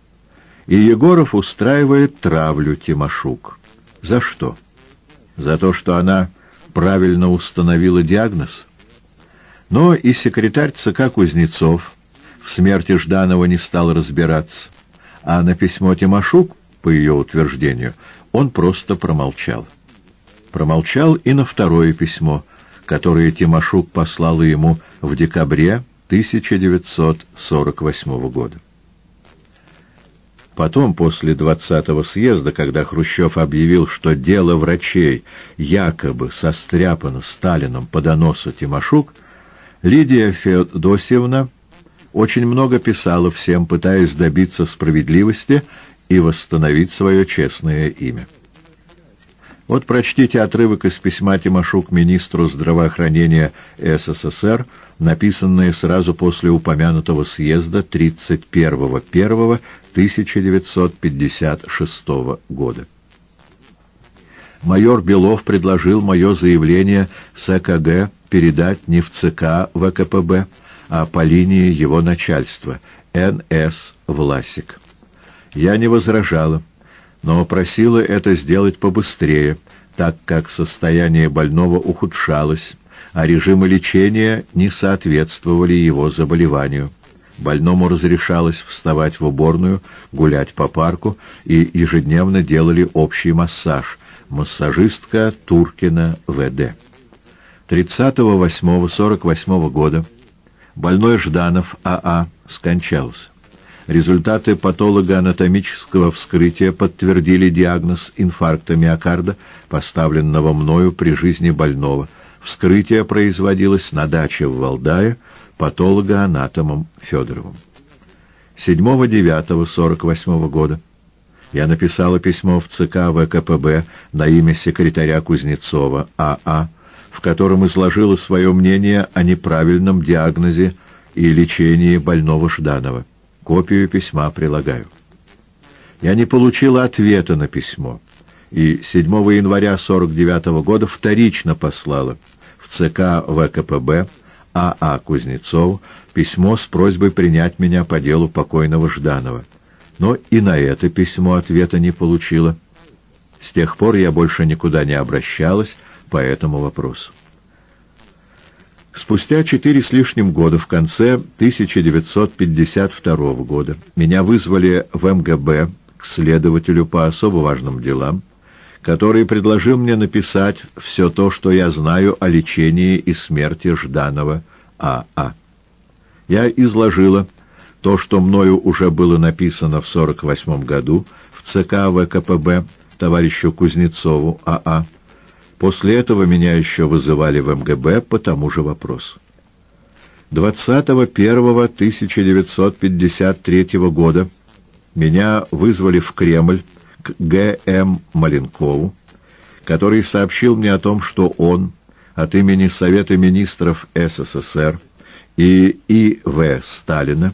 И Егоров устраивает травлю Тимошук. За что? За то, что она правильно установила диагноз. Но и секретарь ЦК Кузнецов в смерти Жданова не стал разбираться, а на письмо Тимошук, по ее утверждению, он просто промолчал. Промолчал и на второе письмо, которое Тимошук послала ему в декабре 1948 года. Потом, после 20-го съезда, когда Хрущев объявил, что дело врачей якобы состряпано Сталином по доносу Тимошук, Лидия Феодосьевна очень много писала всем, пытаясь добиться справедливости и восстановить свое честное имя. Вот прочтите отрывок из письма Тимошук министру здравоохранения СССР, написанное сразу после упомянутого съезда 31.01.1956 года. Майор Белов предложил мое заявление СКГ передать не в ЦК ВКПБ, а по линии его начальства, Н.С. Власик. Я не возражала но просила это сделать побыстрее, так как состояние больного ухудшалось, а режимы лечения не соответствовали его заболеванию. Больному разрешалось вставать в уборную, гулять по парку и ежедневно делали общий массаж. Массажистка Туркина В.Д. 30.08.48 года больной Жданов А.А. А скончался. Результаты патологоанатомического вскрытия подтвердили диагноз инфаркта миокарда, поставленного мною при жизни больного. Вскрытие производилось на даче в Валдае патологоанатомом Федоровым. 7-9-48 года я написала письмо в ЦК ВКПБ на имя секретаря Кузнецова А.А., а, в котором изложила свое мнение о неправильном диагнозе и лечении больного Жданова. Копию письма прилагаю. Я не получила ответа на письмо, и 7 января 49 -го года вторично послала в ЦК ВКПБ А.А. А Кузнецову письмо с просьбой принять меня по делу покойного Жданова. Но и на это письмо ответа не получила. С тех пор я больше никуда не обращалась по этому вопросу. Спустя четыре с лишним года, в конце 1952 года, меня вызвали в МГБ к следователю по особо важным делам, который предложил мне написать все то, что я знаю о лечении и смерти Жданова А.А. А. Я изложила то, что мною уже было написано в 1948 году в ЦК ВКПБ товарищу Кузнецову А.А. А После этого меня еще вызывали в МГБ по тому же вопросу. 20.01.1953 года меня вызвали в Кремль к Г.М. Маленкову, который сообщил мне о том, что он от имени Совета министров СССР и И.В. Сталина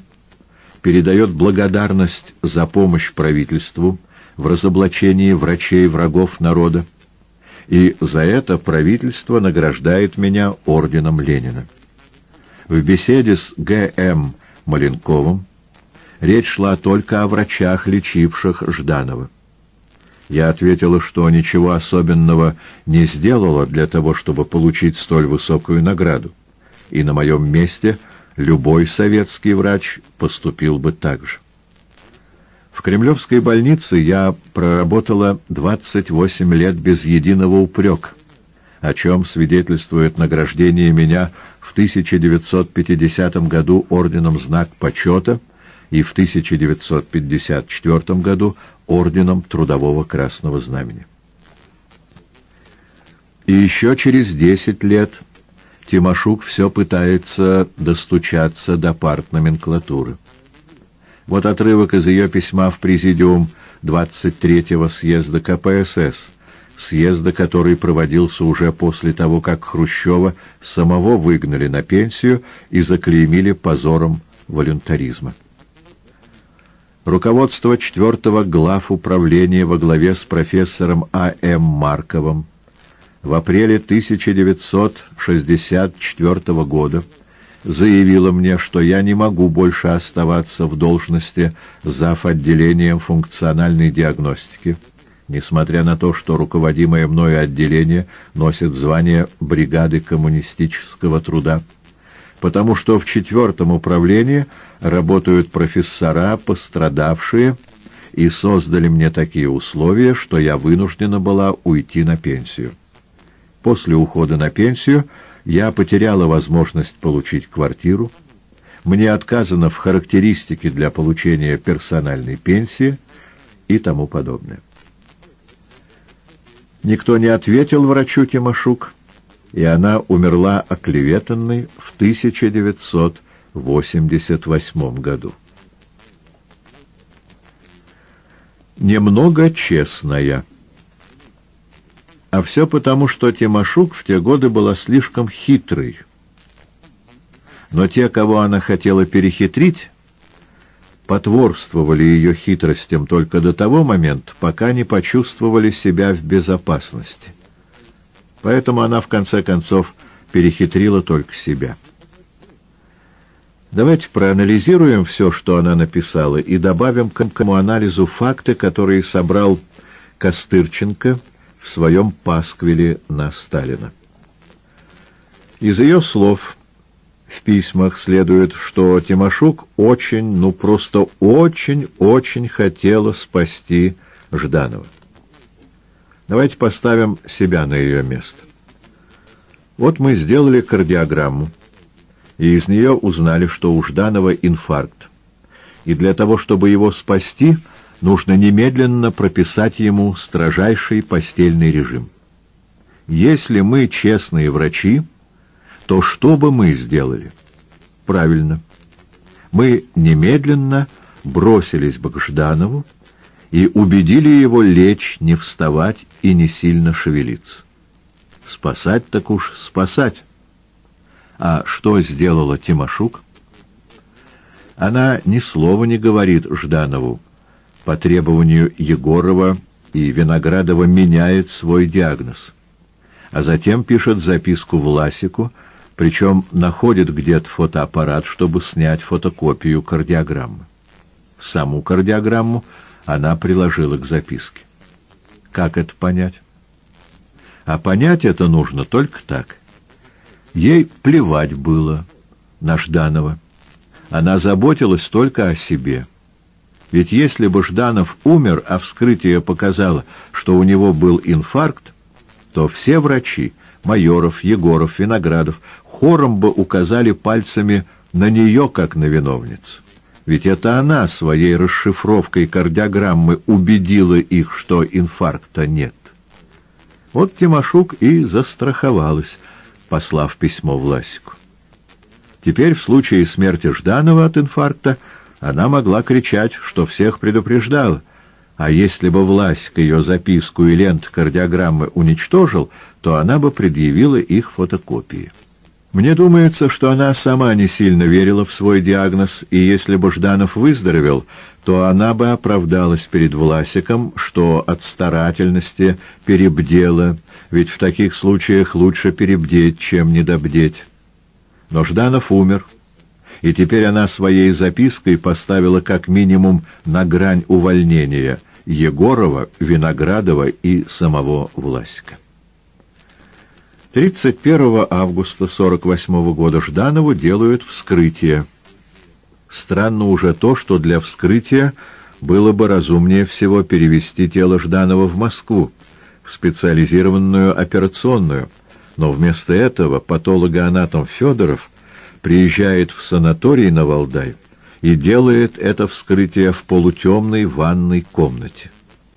передает благодарность за помощь правительству в разоблачении врачей врагов народа, и за это правительство награждает меня орденом Ленина. В беседе с Г.М. Маленковым речь шла только о врачах, лечивших Жданова. Я ответила, что ничего особенного не сделала для того, чтобы получить столь высокую награду, и на моем месте любой советский врач поступил бы так же. В Кремлевской больнице я проработала 28 лет без единого упрека, о чем свидетельствует награждение меня в 1950 году орденом «Знак почета» и в 1954 году орденом Трудового Красного Знамени. И еще через 10 лет Тимошук все пытается достучаться до партноменклатуры. Вот отрывок из ее письма в Президиум 23-го съезда КПСС, съезда, который проводился уже после того, как Хрущева самого выгнали на пенсию и заклеймили позором волюнтаризма. Руководство 4-го глав управления во главе с профессором А.М. Марковым в апреле 1964 года заявила мне, что я не могу больше оставаться в должности зав. отделением функциональной диагностики, несмотря на то, что руководимое мною отделение носит звание бригады коммунистического труда, потому что в четвертом управлении работают профессора, пострадавшие, и создали мне такие условия, что я вынуждена была уйти на пенсию. После ухода на пенсию я потеряла возможность получить квартиру, мне отказано в характеристике для получения персональной пенсии и тому подобное. Никто не ответил врачу Тимошук, и она умерла оклеветанной в 1988 году. Немного честная. А все потому, что Тимошук в те годы была слишком хитрой. Но те, кого она хотела перехитрить, потворствовали ее хитростям только до того момента, пока не почувствовали себя в безопасности. Поэтому она, в конце концов, перехитрила только себя. Давайте проанализируем все, что она написала, и добавим к этому анализу факты, которые собрал Костырченко в своем пасквиле на Сталина. Из ее слов в письмах следует, что Тимошук очень, ну просто очень-очень хотела спасти Жданова. Давайте поставим себя на ее место. Вот мы сделали кардиограмму, и из нее узнали, что у Жданова инфаркт. И для того, чтобы его спасти, нужно немедленно прописать ему строжайший постельный режим. Если мы честные врачи, то что бы мы сделали? Правильно. Мы немедленно бросились бы к Жданову и убедили его лечь, не вставать и не сильно шевелиться. Спасать так уж спасать. А что сделала Тимошук? Она ни слова не говорит Жданову. По требованию Егорова и Виноградова меняет свой диагноз. А затем пишет записку Власику, причем находит где-то фотоаппарат, чтобы снять фотокопию кардиограммы. Саму кардиограмму она приложила к записке. Как это понять? А понять это нужно только так. Ей плевать было на Жданова. Она заботилась только о себе. Ведь если бы Жданов умер, а вскрытие показало, что у него был инфаркт, то все врачи, Майоров, Егоров, Виноградов, хором бы указали пальцами на нее, как на виновницу. Ведь это она своей расшифровкой кардиограммы убедила их, что инфаркта нет. Вот Тимошук и застраховалась, послав письмо Власику. Теперь в случае смерти Жданова от инфаркта она могла кричать, что всех предупреждала, а если бы Власик ее записку и лент кардиограммы уничтожил, то она бы предъявила их фотокопии. Мне думается, что она сама не сильно верила в свой диагноз, и если бы Жданов выздоровел, то она бы оправдалась перед Власиком, что от старательности перебдела, ведь в таких случаях лучше перебдеть, чем недобдеть. Но Жданов умер, и теперь она своей запиской поставила как минимум на грань увольнения Егорова, Виноградова и самого Власика. 31 августа 48 года Жданову делают вскрытие. Странно уже то, что для вскрытия было бы разумнее всего перевести тело Жданова в Москву, в специализированную операционную, но вместо этого патологоанатом Федоров приезжает в санаторий на Валдай и делает это вскрытие в полутемной ванной комнате.